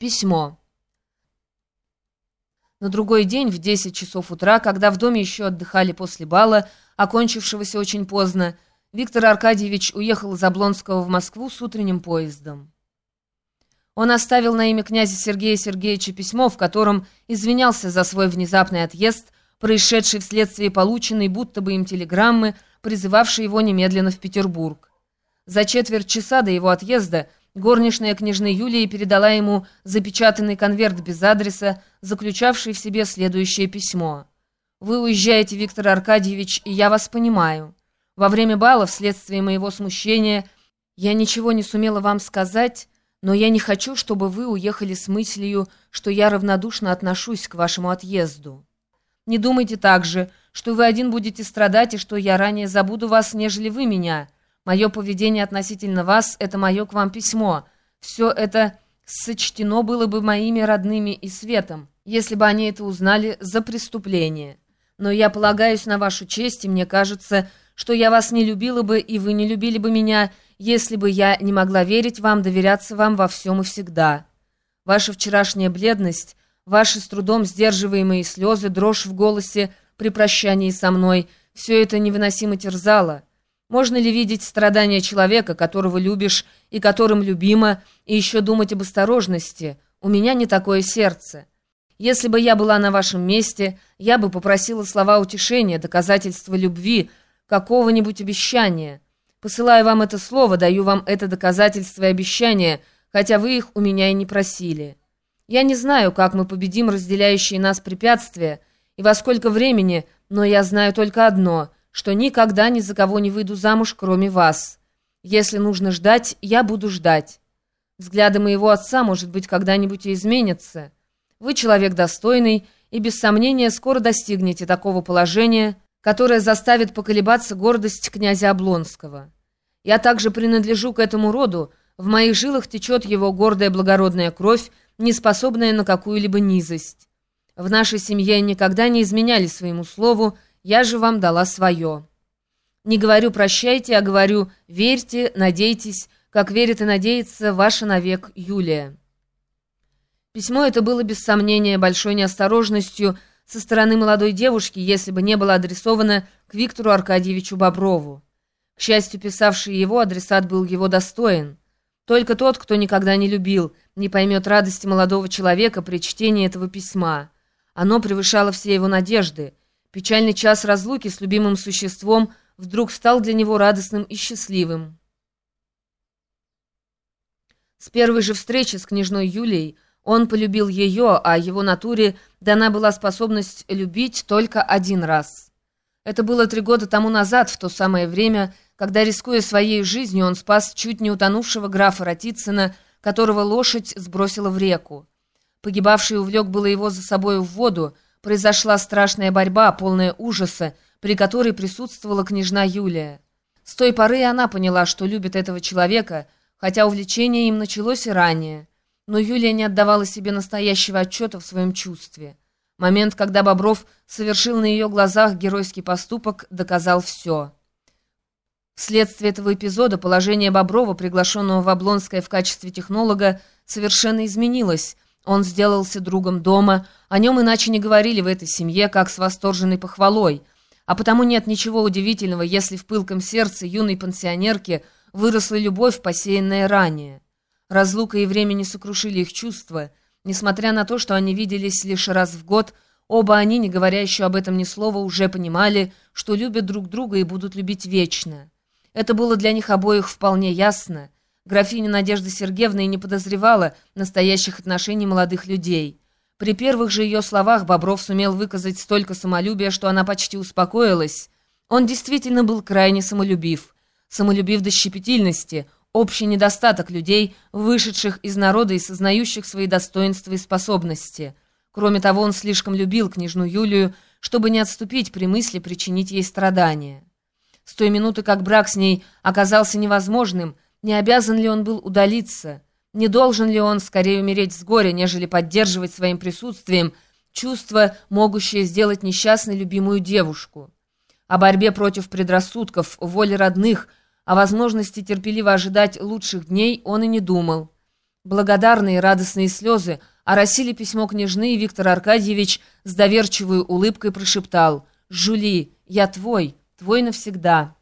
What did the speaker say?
Письмо. На другой день в 10 часов утра, когда в доме еще отдыхали после бала, окончившегося очень поздно, Виктор Аркадьевич уехал из Облонского в Москву с утренним поездом. Он оставил на имя князя Сергея Сергеевича письмо, в котором извинялся за свой внезапный отъезд, происшедший вследствие полученной будто бы им телеграммы, призывавшей его немедленно в Петербург. За четверть часа до его отъезда – Горничная княжны Юлии передала ему запечатанный конверт без адреса, заключавший в себе следующее письмо. «Вы уезжаете, Виктор Аркадьевич, и я вас понимаю. Во время бала, вследствие моего смущения, я ничего не сумела вам сказать, но я не хочу, чтобы вы уехали с мыслью, что я равнодушно отношусь к вашему отъезду. Не думайте также, что вы один будете страдать и что я ранее забуду вас, нежели вы меня». Мое поведение относительно вас — это мое к вам письмо. Все это сочтено было бы моими родными и светом, если бы они это узнали за преступление. Но я полагаюсь на вашу честь, и мне кажется, что я вас не любила бы, и вы не любили бы меня, если бы я не могла верить вам, доверяться вам во всем и всегда. Ваша вчерашняя бледность, ваши с трудом сдерживаемые слезы, дрожь в голосе при прощании со мной — все это невыносимо терзало». Можно ли видеть страдания человека, которого любишь и которым любима, и еще думать об осторожности? У меня не такое сердце. Если бы я была на вашем месте, я бы попросила слова утешения, доказательства любви, какого-нибудь обещания. Посылаю вам это слово, даю вам это доказательство и обещание, хотя вы их у меня и не просили. Я не знаю, как мы победим разделяющие нас препятствия и во сколько времени, но я знаю только одно — что никогда ни за кого не выйду замуж, кроме вас. Если нужно ждать, я буду ждать. Взгляды моего отца, может быть, когда-нибудь и изменятся. Вы человек достойный и, без сомнения, скоро достигнете такого положения, которое заставит поколебаться гордость князя Облонского. Я также принадлежу к этому роду, в моих жилах течет его гордая благородная кровь, не способная на какую-либо низость. В нашей семье никогда не изменяли своему слову, я же вам дала свое. Не говорю «прощайте», а говорю «верьте, надейтесь», как верит и надеется ваша навек Юлия. Письмо это было без сомнения большой неосторожностью со стороны молодой девушки, если бы не было адресовано к Виктору Аркадьевичу Боброву. К счастью, писавший его адресат был его достоин. Только тот, кто никогда не любил, не поймет радости молодого человека при чтении этого письма. Оно превышало все его надежды — Печальный час разлуки с любимым существом вдруг стал для него радостным и счастливым. С первой же встречи с княжной Юлией он полюбил ее, а его натуре дана была способность любить только один раз. Это было три года тому назад, в то самое время, когда, рискуя своей жизнью, он спас чуть не утонувшего графа Ратицына, которого лошадь сбросила в реку. Погибавший увлек было его за собою в воду, произошла страшная борьба, полная ужаса, при которой присутствовала княжна Юлия. С той поры она поняла, что любит этого человека, хотя увлечение им началось и ранее. Но Юлия не отдавала себе настоящего отчета в своем чувстве. Момент, когда Бобров совершил на ее глазах геройский поступок, доказал все. Вследствие этого эпизода положение Боброва, приглашенного в Облонское в качестве технолога, совершенно изменилось – он сделался другом дома, о нем иначе не говорили в этой семье, как с восторженной похвалой. А потому нет ничего удивительного, если в пылком сердце юной пансионерки выросла любовь, посеянная ранее. Разлука и время не сокрушили их чувства. Несмотря на то, что они виделись лишь раз в год, оба они, не говоря еще об этом ни слова, уже понимали, что любят друг друга и будут любить вечно. Это было для них обоих вполне ясно — Графиня Надежда Сергеевна и не подозревала настоящих отношений молодых людей. При первых же ее словах Бобров сумел выказать столько самолюбия, что она почти успокоилась. Он действительно был крайне самолюбив. Самолюбив до щепетильности, общий недостаток людей, вышедших из народа и сознающих свои достоинства и способности. Кроме того, он слишком любил княжну Юлию, чтобы не отступить при мысли причинить ей страдания. С той минуты, как брак с ней оказался невозможным, не обязан ли он был удалиться? Не должен ли он скорее умереть с горя, нежели поддерживать своим присутствием чувство, могущее сделать несчастной любимую девушку? О борьбе против предрассудков, воле родных, о возможности терпеливо ожидать лучших дней он и не думал. Благодарные радостные слезы оросили письмо княжны, и Виктор Аркадьевич с доверчивой улыбкой прошептал «Жули, я твой, твой навсегда».